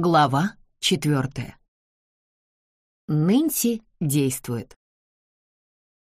Глава четвертая. Нэнси действует.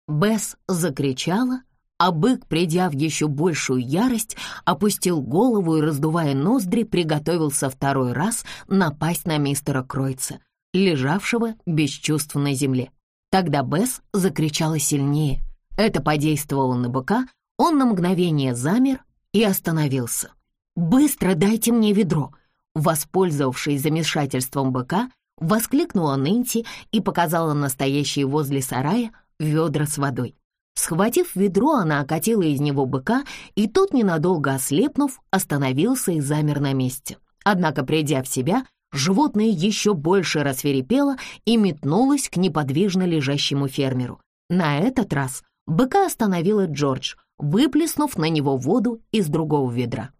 Бесс закричала, а бык, придя в еще большую ярость, опустил голову и, раздувая ноздри, приготовился второй раз напасть на мистера Кройца, лежавшего без чувств на земле. Тогда Бесс закричала сильнее. Это подействовало на быка, он на мгновение замер и остановился. «Быстро дайте мне ведро!» Воспользовавшись замешательством быка, воскликнула Нэнси и показала настоящие возле сарая ведра с водой. Схватив ведро, она окатила из него быка, и тот, ненадолго ослепнув, остановился и замер на месте. Однако, придя в себя, животное еще больше рассверепело и метнулось к неподвижно лежащему фермеру. На этот раз быка остановила Джордж, выплеснув на него воду из другого ведра.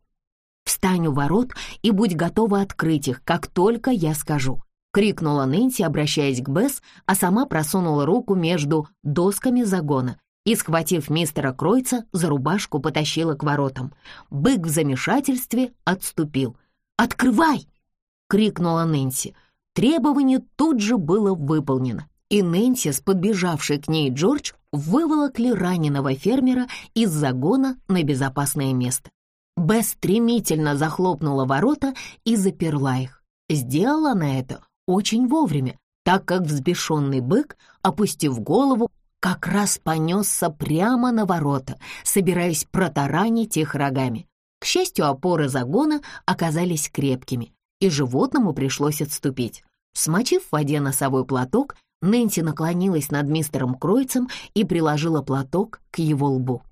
«Встань у ворот и будь готова открыть их, как только я скажу», — крикнула Нэнси, обращаясь к Бесс, а сама просунула руку между досками загона и, схватив мистера Кройца, за рубашку потащила к воротам. Бык в замешательстве отступил. «Открывай!» — крикнула Нэнси. Требование тут же было выполнено, и Нэнси с подбежавшей к ней Джордж выволокли раненого фермера из загона на безопасное место. Бесс стремительно захлопнула ворота и заперла их. Сделала она это очень вовремя, так как взбешенный бык, опустив голову, как раз понесся прямо на ворота, собираясь протаранить их рогами. К счастью, опоры загона оказались крепкими, и животному пришлось отступить. Смочив в воде носовой платок, Нэнси наклонилась над мистером Кройцем и приложила платок к его лбу.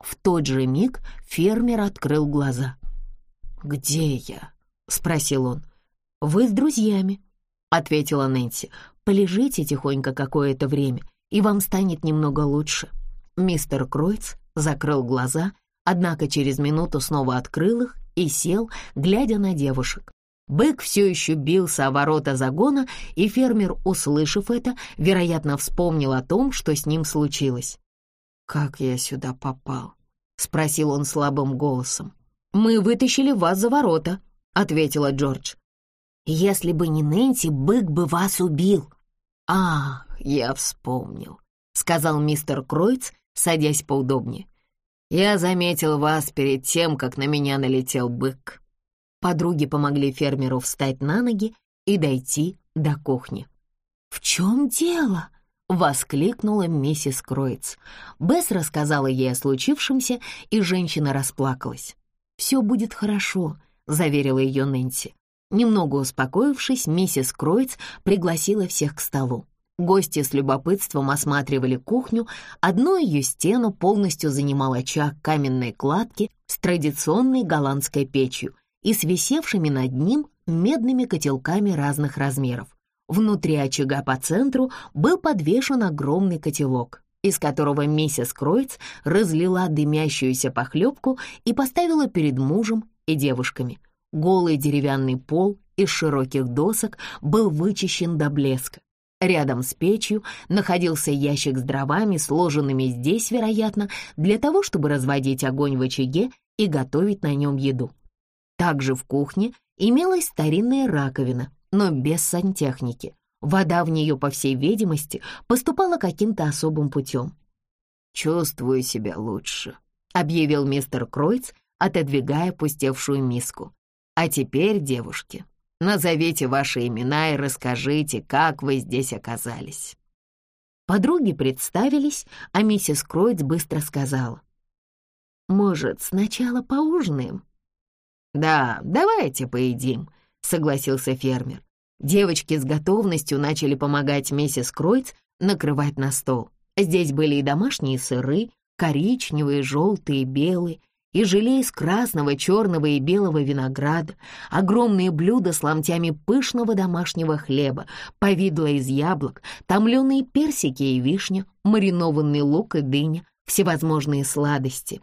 В тот же миг фермер открыл глаза. «Где я?» — спросил он. «Вы с друзьями», — ответила Нэнси. «Полежите тихонько какое-то время, и вам станет немного лучше». Мистер Кройц закрыл глаза, однако через минуту снова открыл их и сел, глядя на девушек. Бык все еще бился о ворота загона, и фермер, услышав это, вероятно, вспомнил о том, что с ним случилось. «Как я сюда попал?» — спросил он слабым голосом. «Мы вытащили вас за ворота», — ответила Джордж. «Если бы не Нэнси, бык бы вас убил». «Ах, я вспомнил», — сказал мистер Кройц, садясь поудобнее. «Я заметил вас перед тем, как на меня налетел бык». Подруги помогли фермеру встать на ноги и дойти до кухни. «В чем дело?» Воскликнула миссис Кроиц. Бесс рассказала ей о случившемся, и женщина расплакалась. «Все будет хорошо», — заверила ее Нэнси. Немного успокоившись, миссис Кроиц пригласила всех к столу. Гости с любопытством осматривали кухню. Одну ее стену полностью занимал очаг каменной кладки с традиционной голландской печью и с висевшими над ним медными котелками разных размеров. Внутри очага по центру был подвешен огромный котелок, из которого миссис Кройц разлила дымящуюся похлебку и поставила перед мужем и девушками. Голый деревянный пол из широких досок был вычищен до блеска. Рядом с печью находился ящик с дровами, сложенными здесь, вероятно, для того, чтобы разводить огонь в очаге и готовить на нем еду. Также в кухне имелась старинная раковина, но без сантехники. Вода в нее, по всей видимости, поступала каким-то особым путем. «Чувствую себя лучше», — объявил мистер Кройц, отодвигая пустевшую миску. «А теперь, девушки, назовите ваши имена и расскажите, как вы здесь оказались». Подруги представились, а миссис Кройц быстро сказала. «Может, сначала поужинаем?» «Да, давайте поедим», — согласился фермер. Девочки с готовностью начали помогать миссис Кройц накрывать на стол. Здесь были и домашние сыры, коричневые, желтые, белые, и желе из красного, черного и белого винограда, огромные блюда с ломтями пышного домашнего хлеба, повидло из яблок, томленые персики и вишня, маринованный лук и дыня, всевозможные сладости.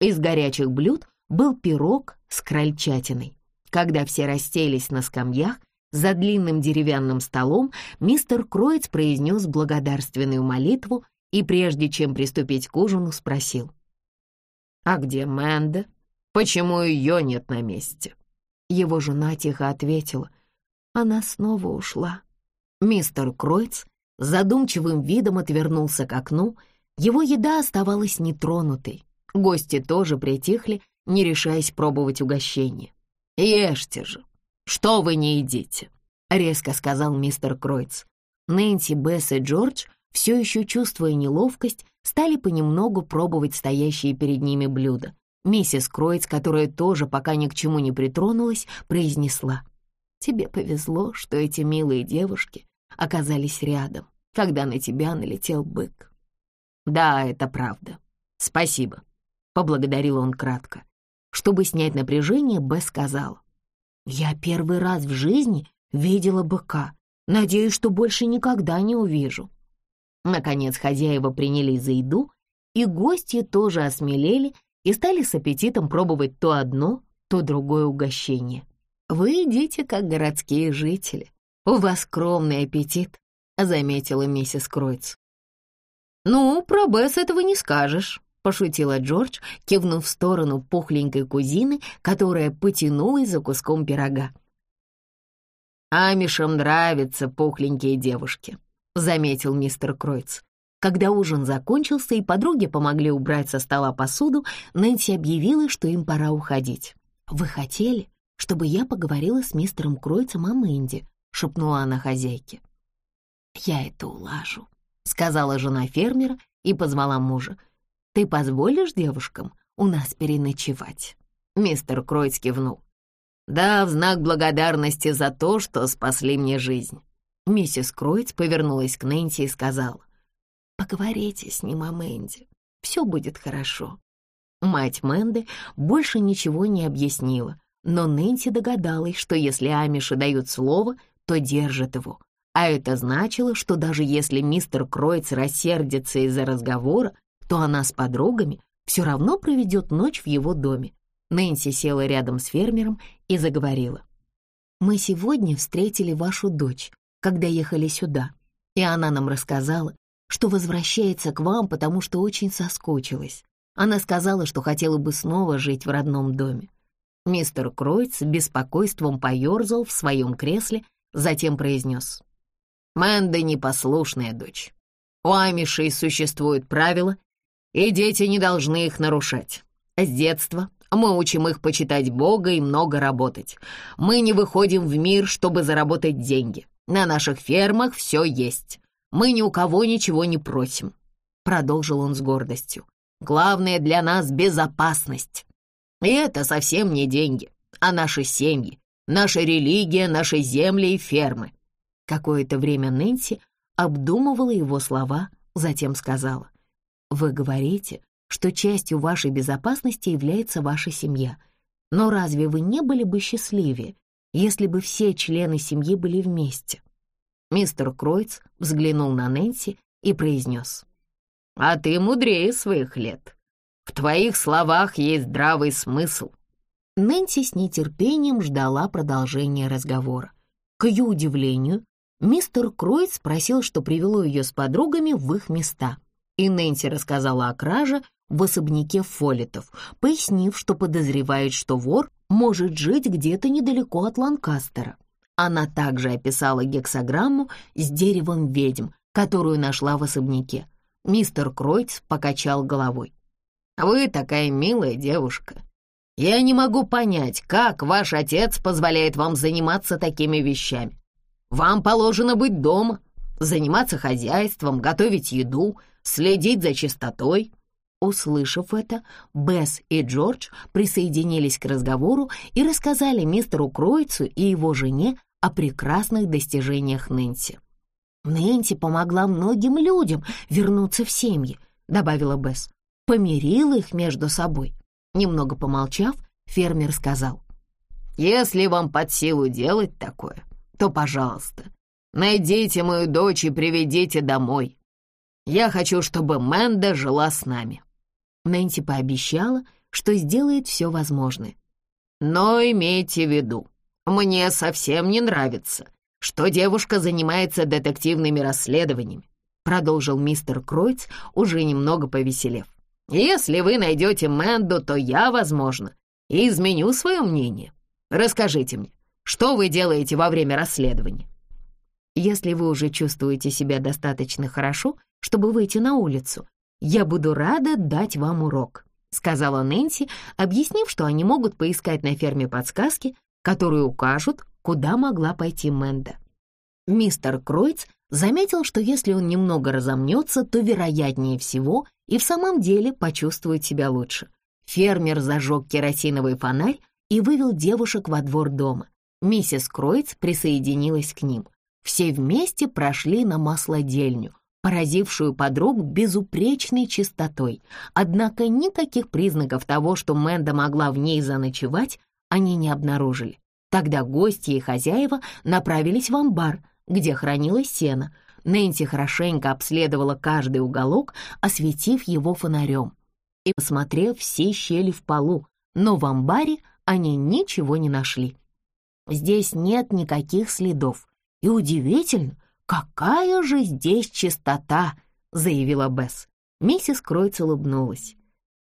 Из горячих блюд был пирог с крольчатиной. Когда все расселись на скамьях, за длинным деревянным столом мистер Кроиц произнес благодарственную молитву и, прежде чем приступить к ужину, спросил. «А где Мэнда? Почему ее нет на месте?» Его жена тихо ответила. Она снова ушла. Мистер Кройц задумчивым видом отвернулся к окну. Его еда оставалась нетронутой. Гости тоже притихли, не решаясь пробовать угощение. «Ешьте же! Что вы не едите?» — резко сказал мистер Кройц. Нэнси, Бесс и Джордж, все еще чувствуя неловкость, стали понемногу пробовать стоящие перед ними блюда. Миссис Кройц, которая тоже пока ни к чему не притронулась, произнесла. «Тебе повезло, что эти милые девушки оказались рядом, когда на тебя налетел бык». «Да, это правда. Спасибо», — поблагодарил он кратко. Чтобы снять напряжение, Бесс сказала. «Я первый раз в жизни видела быка. Надеюсь, что больше никогда не увижу». Наконец хозяева принялись за еду, и гости тоже осмелели и стали с аппетитом пробовать то одно, то другое угощение. «Вы едите, как городские жители. У вас скромный аппетит», — заметила миссис Кройц. «Ну, про Бесс этого не скажешь», — пошутила Джордж, кивнув в сторону пухленькой кузины, которая потянулась за куском пирога. «Амишам нравятся пухленькие девушки», — заметил мистер Кройц. Когда ужин закончился и подруги помогли убрать со стола посуду, Нэнси объявила, что им пора уходить. «Вы хотели, чтобы я поговорила с мистером Кройцем о Мэнди?» — шепнула она хозяйке. «Я это улажу», — сказала жена фермера и позвала мужа. «Ты позволишь девушкам у нас переночевать?» Мистер Кройц кивнул. «Да, в знак благодарности за то, что спасли мне жизнь. Миссис Кройц повернулась к Нэнси и сказала, «Поговорите с ним о Мэнди, все будет хорошо». Мать Мэнды больше ничего не объяснила, но Нэнси догадалась, что если Амиши дают слово, то держат его. А это значило, что даже если мистер Кройц рассердится из-за разговора, то она с подругами все равно проведет ночь в его доме. Нэнси села рядом с фермером и заговорила. «Мы сегодня встретили вашу дочь когда ехали сюда, и она нам рассказала, что возвращается к вам, потому что очень соскучилась. Она сказала, что хотела бы снова жить в родном доме. Мистер Кройц с беспокойством поерзал в своем кресле, затем произнес. «Мэнда непослушная дочь. У Амишей существуют правила, и дети не должны их нарушать. С детства мы учим их почитать Бога и много работать. Мы не выходим в мир, чтобы заработать деньги. На наших фермах все есть. Мы ни у кого ничего не просим», — продолжил он с гордостью. «Главное для нас — безопасность. И это совсем не деньги, а наши семьи, наша религия, наши земли и фермы». Какое-то время Нэнси обдумывала его слова, затем сказала. «Вы говорите, что частью вашей безопасности является ваша семья. Но разве вы не были бы счастливее, если бы все члены семьи были вместе. Мистер Кройц взглянул на Нэнси и произнес. «А ты мудрее своих лет. В твоих словах есть здравый смысл». Нэнси с нетерпением ждала продолжения разговора. К ее удивлению, мистер Кройц спросил, что привело ее с подругами в их места. И Нэнси рассказала о краже в особняке Фоллетов, пояснив, что подозревает, что вор может жить где-то недалеко от Ланкастера. Она также описала гексограмму с деревом ведьм, которую нашла в особняке. Мистер Кройц покачал головой. «Вы такая милая девушка. Я не могу понять, как ваш отец позволяет вам заниматься такими вещами. Вам положено быть дома, заниматься хозяйством, готовить еду, следить за чистотой. Услышав это, Бесс и Джордж присоединились к разговору и рассказали мистеру Кройцу и его жене о прекрасных достижениях Нэнси. «Нэнси помогла многим людям вернуться в семьи», — добавила Бесс. «Помирила их между собой». Немного помолчав, фермер сказал. «Если вам под силу делать такое, то, пожалуйста, найдите мою дочь и приведите домой. Я хочу, чтобы Мэнда жила с нами». Нэнси пообещала, что сделает все возможное. «Но имейте в виду, мне совсем не нравится, что девушка занимается детективными расследованиями», продолжил мистер Кройц, уже немного повеселев. «Если вы найдете Мэнду, то я, возможно, изменю свое мнение. Расскажите мне, Что вы делаете во время расследования?» «Если вы уже чувствуете себя достаточно хорошо, чтобы выйти на улицу, я буду рада дать вам урок», сказала Нэнси, объяснив, что они могут поискать на ферме подсказки, которые укажут, куда могла пойти Мэнда. Мистер Кройц заметил, что если он немного разомнется, то, вероятнее всего, и в самом деле почувствует себя лучше. Фермер зажег керосиновый фонарь и вывел девушек во двор дома. Миссис Кройц присоединилась к ним. Все вместе прошли на маслодельню, поразившую подруг безупречной чистотой. Однако никаких признаков того, что Мэнда могла в ней заночевать, они не обнаружили. Тогда гости и хозяева направились в амбар, где хранилось сено. Нэнси хорошенько обследовала каждый уголок, осветив его фонарем и посмотрев все щели в полу, но в амбаре они ничего не нашли. Здесь нет никаких следов, и удивительно, какая же здесь чистота, заявила Бесс. Миссис Кройц улыбнулась.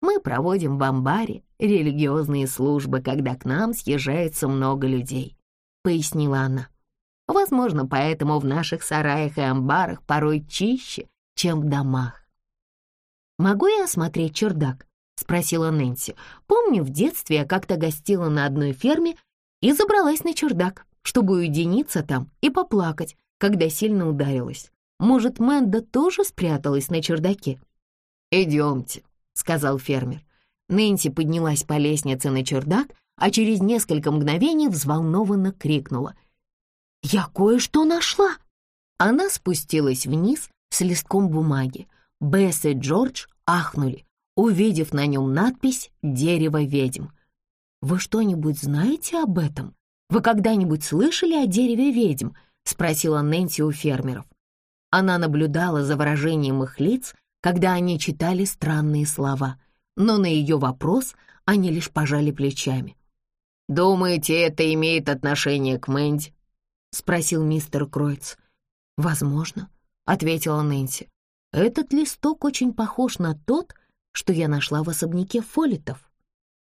Мы проводим в амбаре религиозные службы, когда к нам съезжается много людей», — пояснила она. «Возможно, поэтому в наших сараях и амбарах порой чище, чем в домах». «Могу я осмотреть чердак?» — спросила Нэнси. «Помню, в детстве я как-то гостила на одной ферме и забралась на чердак, чтобы уединиться там и поплакать, когда сильно ударилась. Может, Мэнда тоже спряталась на чердаке?» «Идемте», — сказал фермер. Нэнси поднялась по лестнице на чердак, а через несколько мгновений взволнованно крикнула. «Я кое-что нашла!» Она спустилась вниз с листком бумаги. Бесс и Джордж ахнули, увидев на нем надпись «Дерево ведьм». «Вы что-нибудь знаете об этом? Вы когда-нибудь слышали о дереве ведьм?» — спросила Нэнси у фермеров. Она наблюдала за выражением их лиц, когда они читали странные слова — но на ее вопрос они лишь пожали плечами. «Думаете, это имеет отношение к Мэнди?» — спросил мистер Кройц. «Возможно», — ответила Нэнси. «Этот листок очень похож на тот, что я нашла в особняке Фолитов».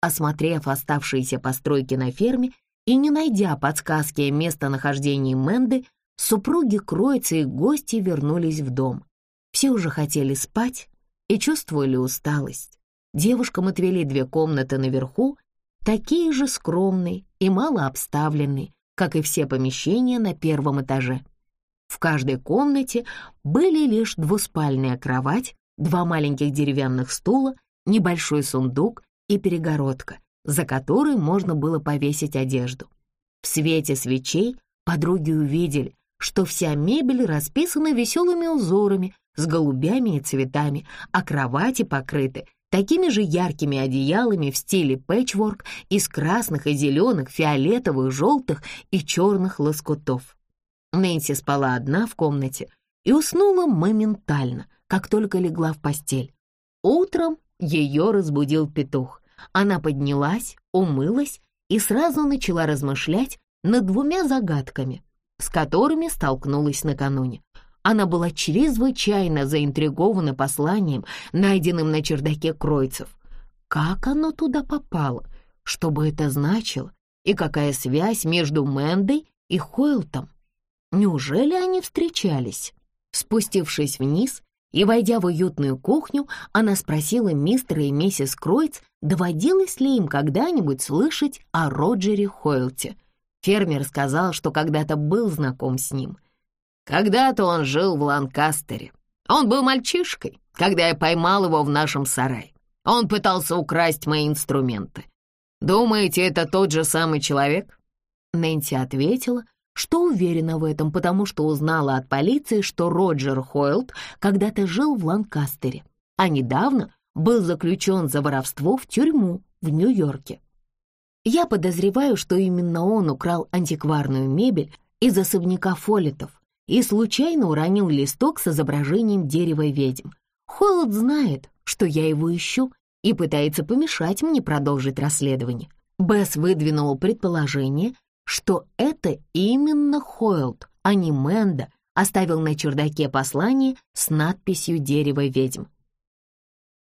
Осмотрев оставшиеся постройки на ферме и не найдя подсказки о местонахождении Мэнды, супруги Кройца и гости вернулись в дом. Все уже хотели спать и чувствовали усталость. Девушкам отвели две комнаты наверху, такие же скромные и мало обставленные, как и все помещения на первом этаже. В каждой комнате были лишь двуспальная кровать, два маленьких деревянных стула, небольшой сундук и перегородка, за которой можно было повесить одежду. В свете свечей подруги увидели, что вся мебель расписана веселыми узорами с голубями и цветами, а кровати покрыты такими же яркими одеялами в стиле пэтчворк из красных и зеленых, фиолетовых, желтых и черных лоскутов. Нэнси спала одна в комнате и уснула моментально, как только легла в постель. Утром ее разбудил петух. Она поднялась, умылась и сразу начала размышлять над двумя загадками, с которыми столкнулась накануне. Она была чрезвычайно заинтригована посланием, найденным на чердаке Кройцев. Как оно туда попало? Что бы это значило? И какая связь между Мэндой и Хойлтом? Неужели они встречались? Спустившись вниз и войдя в уютную кухню, она спросила мистера и миссис Кройц, доводилось ли им когда-нибудь слышать о Роджере Хойлте. Фермер сказал, что когда-то был знаком с ним — когда-то он жил в Ланкастере. Он был мальчишкой, когда я поймал его в нашем сарае. Он пытался украсть мои инструменты. Думаете, это тот же самый человек?» Нэнси ответила, что уверена в этом, потому что узнала от полиции, что Роджер Хойлд когда-то жил в Ланкастере, а недавно был заключен за воровство в тюрьму в Нью-Йорке. Я подозреваю, что именно он украл антикварную мебель из особняка Фоллетов, и случайно уронил листок с изображением дерева ведьм. Холод знает, что я его ищу, и пытается помешать мне продолжить расследование. Бесс выдвинула предположение, что это именно Хойлд, а не Мэнда, оставил на чердаке послание с надписью «Дерево ведьм».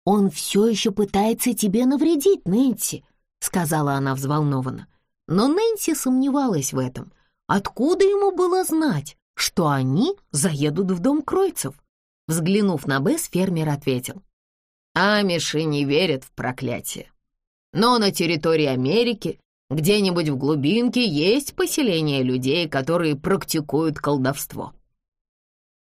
«Он все еще пытается тебе навредить, Нэнси», — сказала она взволнованно. Но Нэнси сомневалась в этом. Откуда ему было знать, что они заедут в дом Кройцев? Взглянув на Бесс, фермер ответил. «Амиши не верят в проклятие. Но на территории Америки, где-нибудь в глубинке, есть поселение людей, которые практикуют колдовство».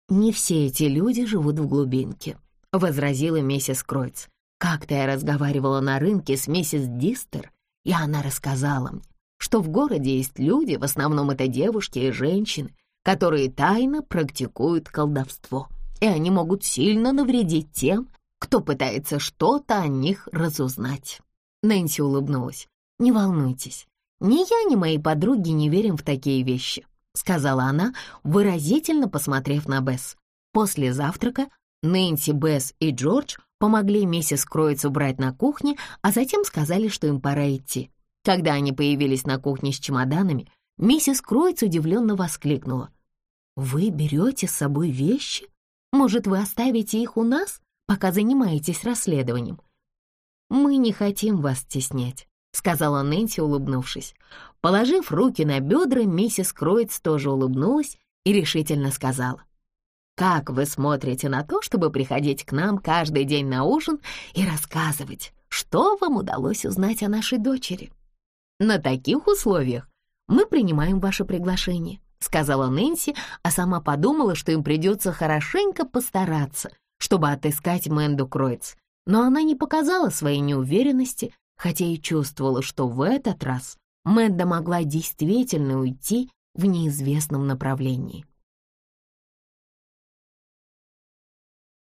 «Не все эти люди живут в глубинке», — возразила миссис Кройц. «Как-то я разговаривала на рынке с миссис Дистер, и она рассказала мне, что в городе есть люди, в основном это девушки и женщины, которые тайно практикуют колдовство, и они могут сильно навредить тем, кто пытается что-то о них разузнать. Нэнси улыбнулась. «Не волнуйтесь, ни я, ни мои подруги не верим в такие вещи», сказала она, выразительно посмотрев на Бесс. После завтрака Нэнси, Бесс и Джордж помогли миссис Кроиц убрать на кухне, а затем сказали, что им пора идти. Когда они появились на кухне с чемоданами, миссис Кроиц удивленно воскликнула. «Вы берете с собой вещи? Может, вы оставите их у нас, пока занимаетесь расследованием?» «Мы не хотим вас стеснять», — сказала Нэнси, улыбнувшись. Положив руки на бедра, миссис Кроиц тоже улыбнулась и решительно сказала. «Как вы смотрите на то, чтобы приходить к нам каждый день на ужин и рассказывать, что вам удалось узнать о нашей дочери?» «На таких условиях мы принимаем ваше приглашение», — сказала Нэнси, а сама подумала, что им придется хорошенько постараться, чтобы отыскать Мэнду Кройц. Но она не показала своей неуверенности, хотя и чувствовала, что в этот раз Мэнда могла действительно уйти в неизвестном направлении.